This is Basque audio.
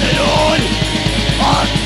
belori hor